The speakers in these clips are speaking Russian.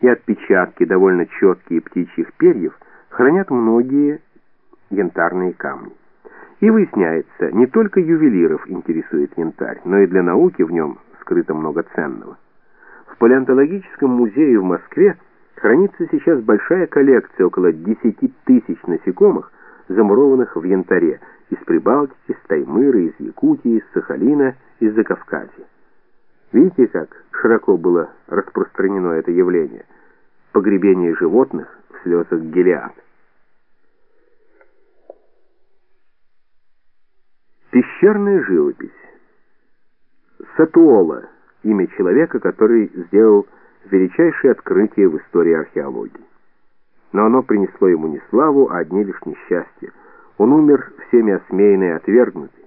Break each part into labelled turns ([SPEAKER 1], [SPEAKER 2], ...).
[SPEAKER 1] и отпечатки, довольно четкие птичьих перьев, хранят многие янтарные камни. И выясняется, не только ювелиров интересует янтарь, но и для науки в нем скрыто много ценного. В палеонтологическом музее в Москве хранится сейчас большая коллекция, около 10 тысяч насекомых, замурованных в янтаре, из Прибалтики, с Таймыра, из Якутии, из Сахалина, из Закавказья. Видите, как широко было распространено это явление? Погребение животных в слезах Гелиад. Пещерная живопись. Сатуола – имя человека, который сделал величайшее открытие в истории археологии. Но оно принесло ему не славу, а одни лишь несчастья. Он умер всеми осмеянный и отвергнутый.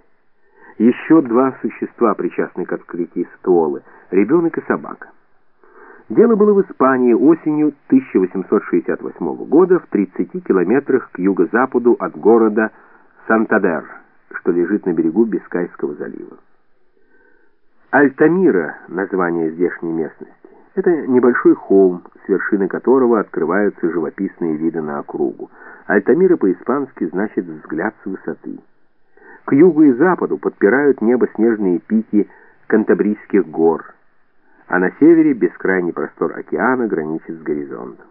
[SPEAKER 1] Еще два существа причастны к открытию Сатуолы – ребенок и собака. Дело было в Испании осенью 1868 года в 30 километрах к юго-западу от города Сантадер – что лежит на берегу Бискайского залива. Альтамира — название здешней местности. Это небольшой холм, с вершины которого открываются живописные виды на округу. Альтамира по-испански значит «взгляд с высоты». К югу и западу подпирают небо снежные пики Кантабрийских гор, а на севере бескрайний простор океана граничит с горизонтом.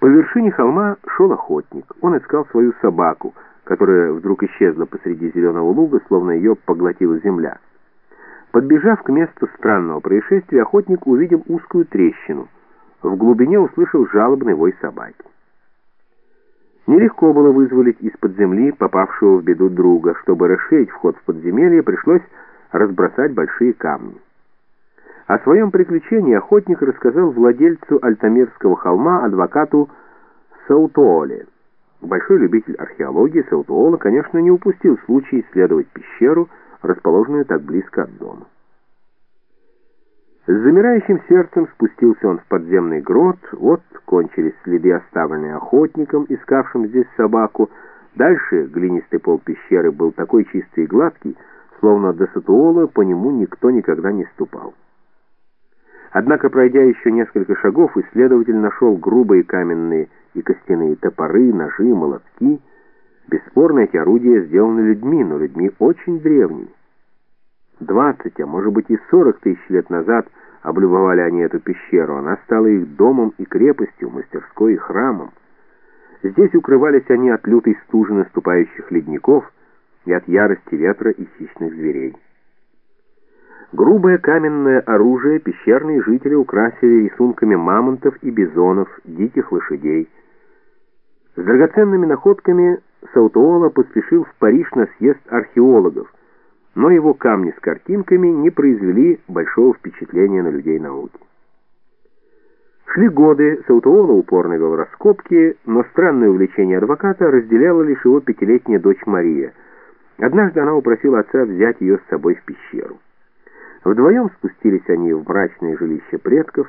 [SPEAKER 1] По вершине холма шел охотник. Он искал свою собаку — которая вдруг исчезла посреди зеленого луга, словно ее поглотила земля. Подбежав к месту странного происшествия, охотник увидел узкую трещину. В глубине услышал жалобный вой собаки. Нелегко было вызволить из-под земли попавшего в беду друга. Чтобы расширить вход в подземелье, пришлось разбросать большие камни. О своем приключении охотник рассказал владельцу Альтамирского холма, адвокату Саутооле. Большой любитель археологии Саутуола, конечно, не упустил случай исследовать пещеру, расположенную так близко от дома. С замирающим сердцем спустился он в подземный грот, вот кончились следы, оставленные охотником, искавшим здесь собаку. Дальше глинистый пол пещеры был такой чистый и гладкий, словно до Сатуола по нему никто никогда не ступал. Однако, пройдя еще несколько шагов, исследователь нашел грубые каменные и костяные топоры, ножи, молотки. Бесспорно, эти орудия сделаны людьми, но людьми очень древними. Двадцать, а может быть и сорок тысяч лет назад облюбовали они эту пещеру. Она стала их домом и крепостью, мастерской и храмом. Здесь укрывались они от лютой стужи наступающих ледников и от ярости ветра и хищных зверей. Грубое каменное оружие пещерные жители украсили рисунками мамонтов и бизонов, диких лошадей. С драгоценными находками Саутуола поспешил в Париж на съезд археологов, но его камни с картинками не произвели большого впечатления на людей науки. Шли годы, Саутуола упорно вел раскопки, но странное увлечение адвоката разделяла лишь его пятилетняя дочь Мария. Однажды она упросила отца взять ее с собой в пещеру. Вдвоем спустились они в мрачное жилище предков.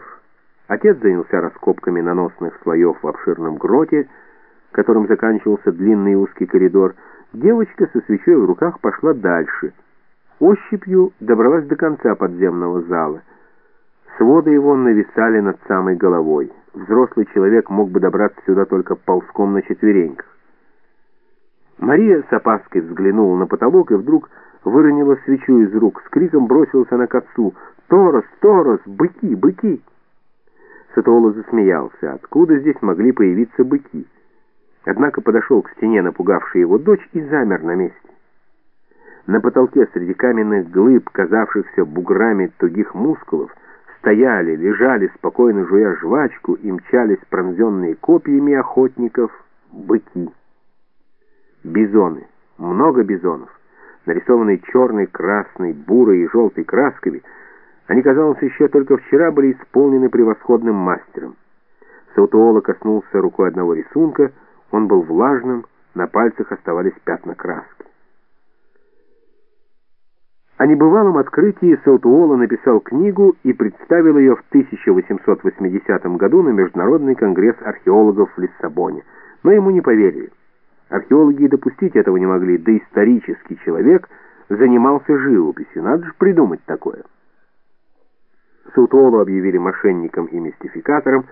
[SPEAKER 1] Отец занялся раскопками наносных слоев в обширном гроте, которым заканчивался длинный узкий коридор. Девочка со свечой в руках пошла дальше. Ощупью добралась до конца подземного зала. Своды его нависали над самой головой. Взрослый человек мог бы добраться сюда только ползком на четвереньках. Мария с опаской взглянула на потолок и вдруг выронила свечу из рук, с криком бросился она к. «Торос! Торос! Быки! Быки!» Сатуола засмеялся. Откуда здесь могли появиться быки? Однако подошел к стене, напугавший его дочь, и замер на месте. На потолке среди каменных глыб, казавшихся буграми тугих мускулов, стояли, лежали, спокойно жуя жвачку, и мчались пронзенные копьями охотников быки. Бизоны. Много бизонов нарисованные черной, красной, бурой и желтой красками, они, казалось, еще только вчера были исполнены превосходным мастером. Саутуола коснулся рукой одного рисунка, он был влажным, на пальцах оставались пятна краски. О небывалом открытии Саутуола написал книгу и представил ее в 1880 году на Международный конгресс археологов в Лиссабоне, но ему не поверили. Археологи допустить этого не могли, да исторический человек занимался живописью. Надо же придумать такое. Сутолу объявили мошенником и мистификатором,